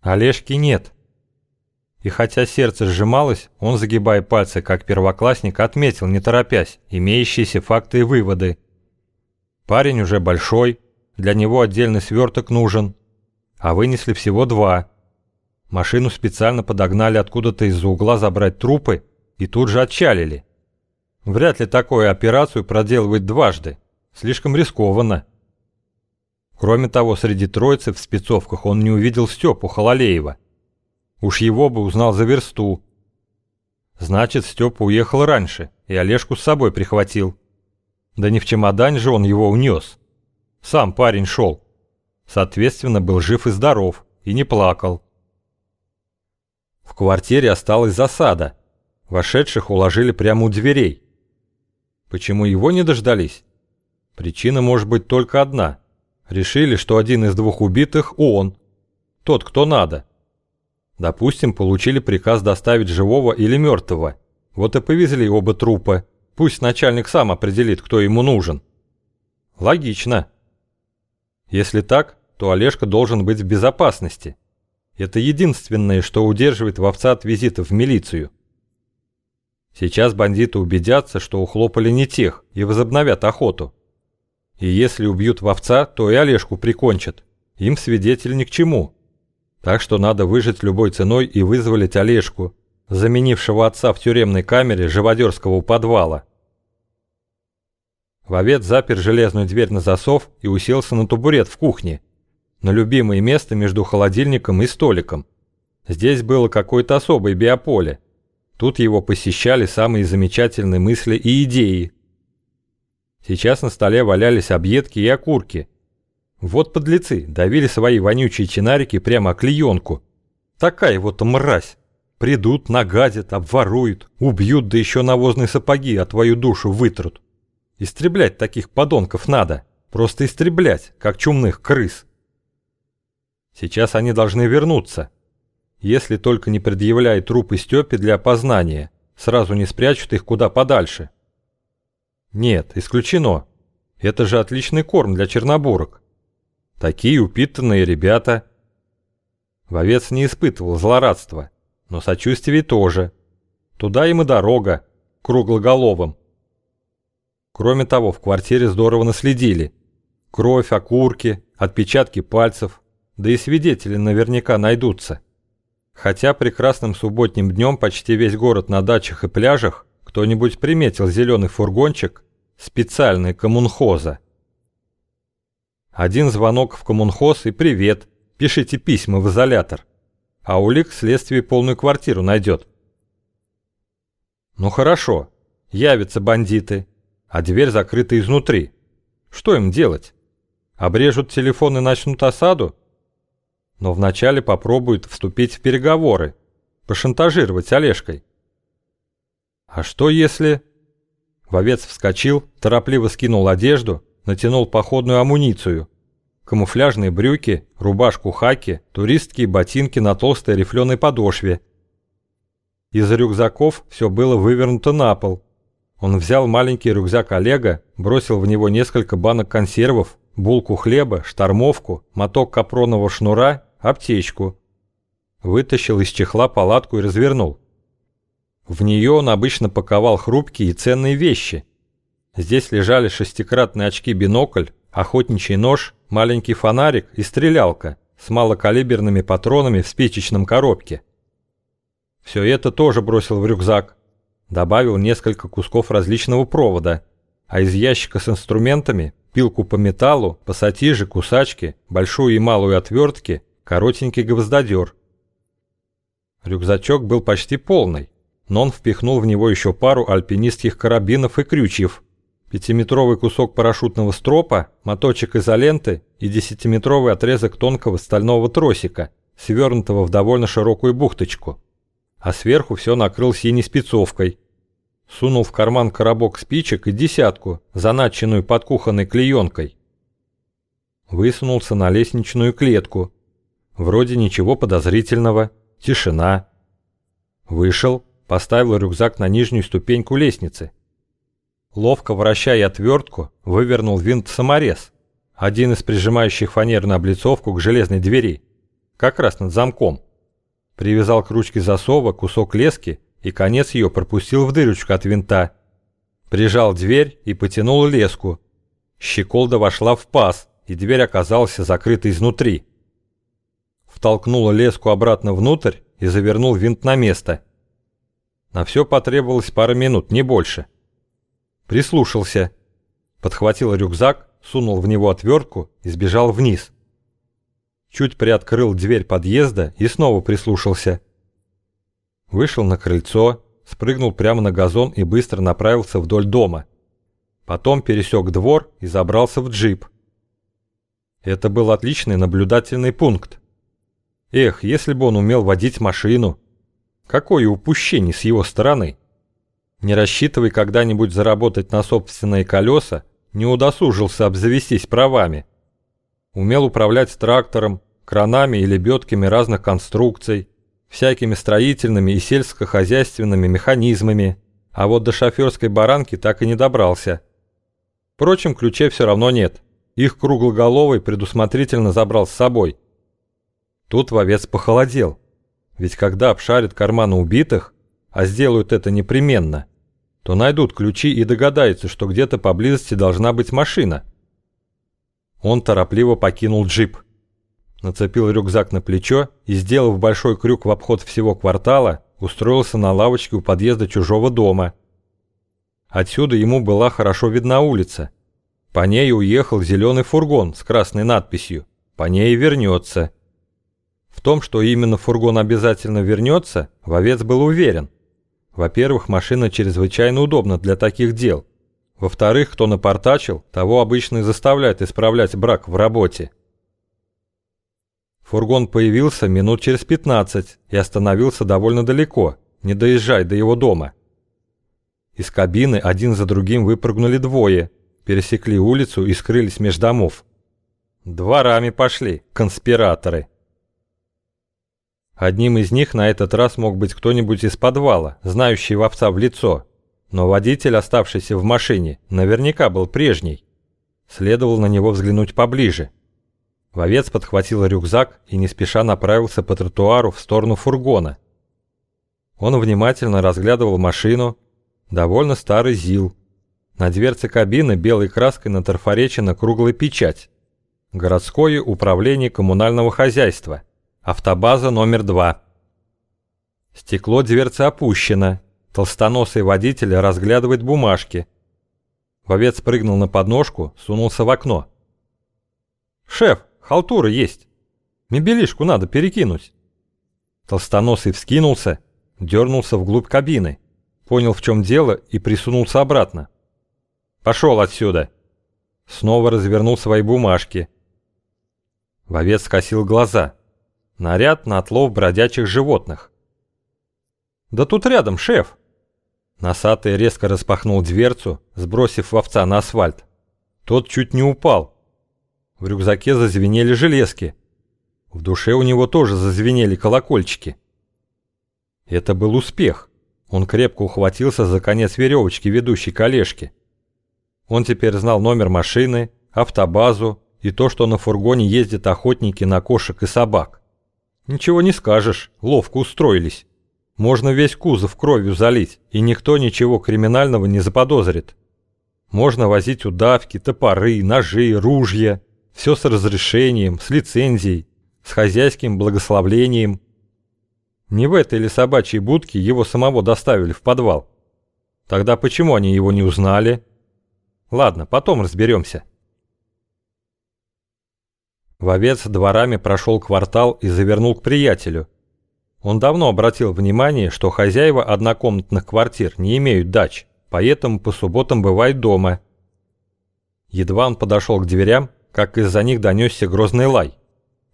Олежки нет. И хотя сердце сжималось, он, загибая пальцы, как первоклассник, отметил, не торопясь, имеющиеся факты и выводы. Парень уже большой, для него отдельный сверток нужен, а вынесли всего два. Машину специально подогнали откуда-то из-за угла забрать трупы и тут же отчалили. Вряд ли такую операцию проделывать дважды, слишком рискованно. Кроме того, среди троицы в спецовках он не увидел Степу Хололеева. Уж его бы узнал за версту. Значит, Степа уехал раньше и Олежку с собой прихватил. Да не в чемодане же он его унес. Сам парень шел. Соответственно, был жив и здоров, и не плакал. В квартире осталась засада. Вошедших уложили прямо у дверей. Почему его не дождались? Причина может быть только одна. Решили, что один из двух убитых он. Тот, кто надо. Допустим, получили приказ доставить живого или мертвого. Вот и повезли оба трупа. Пусть начальник сам определит, кто ему нужен. Логично. Если так, то Олежка должен быть в безопасности. Это единственное, что удерживает вовца от визита в милицию. Сейчас бандиты убедятся, что ухлопали не тех, и возобновят охоту. И если убьют вовца, то и Олежку прикончат. Им свидетель ни к чему. Так что надо выжить любой ценой и вызволить Олежку, заменившего отца в тюремной камере живодерского подвала. Вовец запер железную дверь на засов и уселся на табурет в кухне, на любимое место между холодильником и столиком. Здесь было какое-то особое биополе. Тут его посещали самые замечательные мысли и идеи. Сейчас на столе валялись объедки и окурки – вот подлецы, давили свои вонючие чинарики прямо клеенку. Такая вот мразь. Придут, нагадят, обворуют, убьют, да еще навозные сапоги, а твою душу вытрут. Истреблять таких подонков надо. Просто истреблять, как чумных крыс. Сейчас они должны вернуться. Если только не предъявляют трупы Степе для опознания, сразу не спрячут их куда подальше. Нет, исключено. Это же отличный корм для чернобурок. Такие упитанные ребята. Вовец не испытывал злорадства, но сочувствия тоже. Туда им и дорога, круглоголовым. Кроме того, в квартире здорово наследили. Кровь, окурки, отпечатки пальцев, да и свидетели наверняка найдутся. Хотя прекрасным субботним днем почти весь город на дачах и пляжах кто-нибудь приметил зеленый фургончик, специальный коммунхоза. Один звонок в коммунхоз и привет. Пишите письма в изолятор. А улик следствие полную квартиру найдет. Ну хорошо, явятся бандиты, а дверь закрыта изнутри. Что им делать? Обрежут телефон и начнут осаду? Но вначале попробуют вступить в переговоры, пошантажировать Олежкой. А что если... Вовец вскочил, торопливо скинул одежду натянул походную амуницию. Камуфляжные брюки, рубашку хаки, туристские ботинки на толстой рифленой подошве. Из рюкзаков все было вывернуто на пол. Он взял маленький рюкзак Олега, бросил в него несколько банок консервов, булку хлеба, штормовку, моток капронового шнура, аптечку. Вытащил из чехла палатку и развернул. В нее он обычно паковал хрупкие и ценные вещи – Здесь лежали шестикратные очки-бинокль, охотничий нож, маленький фонарик и стрелялка с малокалиберными патронами в спичечном коробке. Все это тоже бросил в рюкзак. Добавил несколько кусков различного провода, а из ящика с инструментами пилку по металлу, пассатижи, кусачки, большую и малую отвертки, коротенький гвоздодер. Рюкзачок был почти полный, но он впихнул в него еще пару альпинистских карабинов и крючьев – Пятиметровый кусок парашютного стропа, моточек изоленты и десятиметровый отрезок тонкого стального тросика, свернутого в довольно широкую бухточку. А сверху все накрыл синей спецовкой. Сунул в карман коробок спичек и десятку, заначенную под кухонной клеенкой. Высунулся на лестничную клетку. Вроде ничего подозрительного, тишина. Вышел, поставил рюкзак на нижнюю ступеньку лестницы – Ловко вращая отвертку, вывернул винт-саморез, один из прижимающих фанерную облицовку к железной двери. как раз над замком. Привязал к ручке засова кусок лески и конец ее пропустил в дырочку от винта. Прижал дверь и потянул леску. Щеколда вошла в паз, и дверь оказалась закрыта изнутри. Втолкнул леску обратно внутрь и завернул винт на место. На все потребовалось пара минут, не больше. Прислушался. Подхватил рюкзак, сунул в него отвертку и сбежал вниз. Чуть приоткрыл дверь подъезда и снова прислушался. Вышел на крыльцо, спрыгнул прямо на газон и быстро направился вдоль дома. Потом пересек двор и забрался в джип. Это был отличный наблюдательный пункт. Эх, если бы он умел водить машину. Какое упущение с его стороны. Не рассчитывай когда-нибудь заработать на собственные колеса, не удосужился обзавестись правами. Умел управлять трактором, кранами и лебедками разных конструкций, всякими строительными и сельскохозяйственными механизмами, а вот до шоферской баранки так и не добрался. Впрочем, ключей все равно нет. Их круглоголовый предусмотрительно забрал с собой. Тут вовец похолодел. Ведь когда обшарят карманы убитых, а сделают это непременно, то найдут ключи и догадаются, что где-то поблизости должна быть машина. Он торопливо покинул джип. Нацепил рюкзак на плечо и, сделав большой крюк в обход всего квартала, устроился на лавочке у подъезда чужого дома. Отсюда ему была хорошо видна улица. По ней уехал зеленый фургон с красной надписью «По ней вернется». В том, что именно фургон обязательно вернется, вовец был уверен. Во-первых, машина чрезвычайно удобна для таких дел. Во-вторых, кто напортачил, того обычно и заставляют исправлять брак в работе. Фургон появился минут через 15 и остановился довольно далеко, не доезжая до его дома. Из кабины один за другим выпрыгнули двое, пересекли улицу и скрылись меж домов. Дворами пошли, конспираторы. Одним из них на этот раз мог быть кто-нибудь из подвала, знающий вовца в лицо. Но водитель, оставшийся в машине, наверняка был прежний. Следовало на него взглянуть поближе. Вовец подхватил рюкзак и не спеша направился по тротуару в сторону фургона. Он внимательно разглядывал машину, довольно старый ЗИЛ. На дверце кабины белой краской натарфоречена круглая печать. Городское управление коммунального хозяйства – Автобаза номер два. Стекло дверцы опущено. Толстоносый водитель разглядывает бумажки. Вовец прыгнул на подножку, сунулся в окно. «Шеф, халтура есть. Мебелишку надо перекинуть». Толстоносый вскинулся, дернулся вглубь кабины, понял, в чем дело, и присунулся обратно. «Пошел отсюда!» Снова развернул свои бумажки. Вовец скосил глаза. Наряд на отлов бродячих животных. «Да тут рядом, шеф!» Носатый резко распахнул дверцу, сбросив вовца на асфальт. Тот чуть не упал. В рюкзаке зазвенели железки. В душе у него тоже зазвенели колокольчики. Это был успех. Он крепко ухватился за конец веревочки, ведущей к Олежке. Он теперь знал номер машины, автобазу и то, что на фургоне ездят охотники на кошек и собак. Ничего не скажешь, ловко устроились. Можно весь кузов кровью залить, и никто ничего криминального не заподозрит. Можно возить удавки, топоры, ножи, ружья. Все с разрешением, с лицензией, с хозяйским благословлением. Не в этой ли собачьей будке его самого доставили в подвал? Тогда почему они его не узнали? Ладно, потом разберемся. Вовец дворами прошел квартал и завернул к приятелю. Он давно обратил внимание, что хозяева однокомнатных квартир не имеют дач, поэтому по субботам бывает дома. Едва он подошел к дверям, как из-за них донесся грозный лай.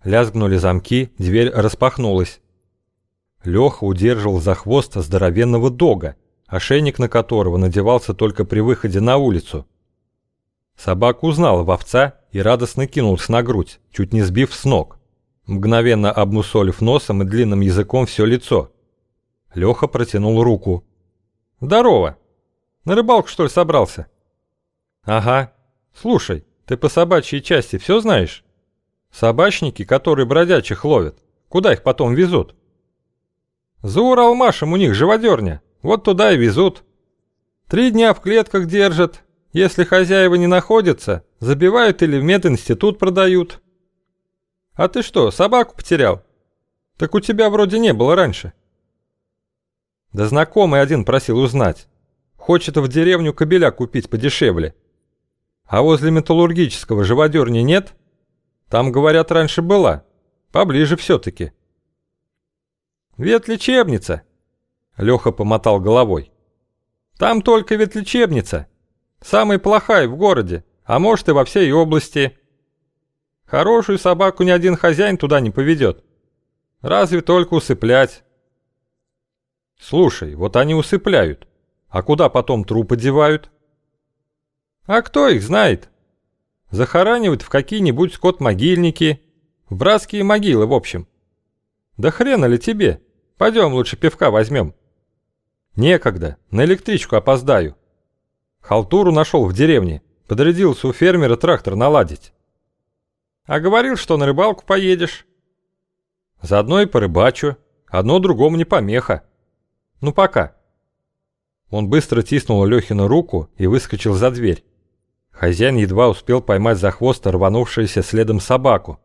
Лязгнули замки, дверь распахнулась. Леха удерживал за хвост здоровенного дога, ошейник на которого надевался только при выходе на улицу. Собака узнала вовца и радостно кинулся на грудь, чуть не сбив с ног, мгновенно обмусолив носом и длинным языком все лицо. Леха протянул руку. «Здорово! На рыбалку, что ли, собрался?» «Ага. Слушай, ты по собачьей части все знаешь? Собачники, которые бродячих ловят, Куда их потом везут? За Уралмашем у них живодерня. Вот туда и везут. Три дня в клетках держат. Если хозяева не находятся, забивают или в мединститут продают. А ты что, собаку потерял? Так у тебя вроде не было раньше. Да знакомый один просил узнать. Хочет в деревню кобеля купить подешевле. А возле металлургического живодерни нет? Там, говорят, раньше была. Поближе все-таки. Ветлечебница. Леха помотал головой. Там только ветлечебница. Самая плохая в городе, а может и во всей области. Хорошую собаку ни один хозяин туда не поведет. Разве только усыплять. Слушай, вот они усыпляют. А куда потом трупы девают? А кто их знает? Захоранивают в какие-нибудь скот-могильники, в братские могилы, в общем. Да хрена ли тебе? Пойдем лучше пивка возьмем. Некогда, на электричку опоздаю. Халтуру нашел в деревне, подрядился у фермера трактор наладить. А говорил, что на рыбалку поедешь. Заодно и порыбачу, одно другому не помеха. Ну пока. Он быстро тиснул Лехину руку и выскочил за дверь. Хозяин едва успел поймать за хвост рванувшуюся следом собаку,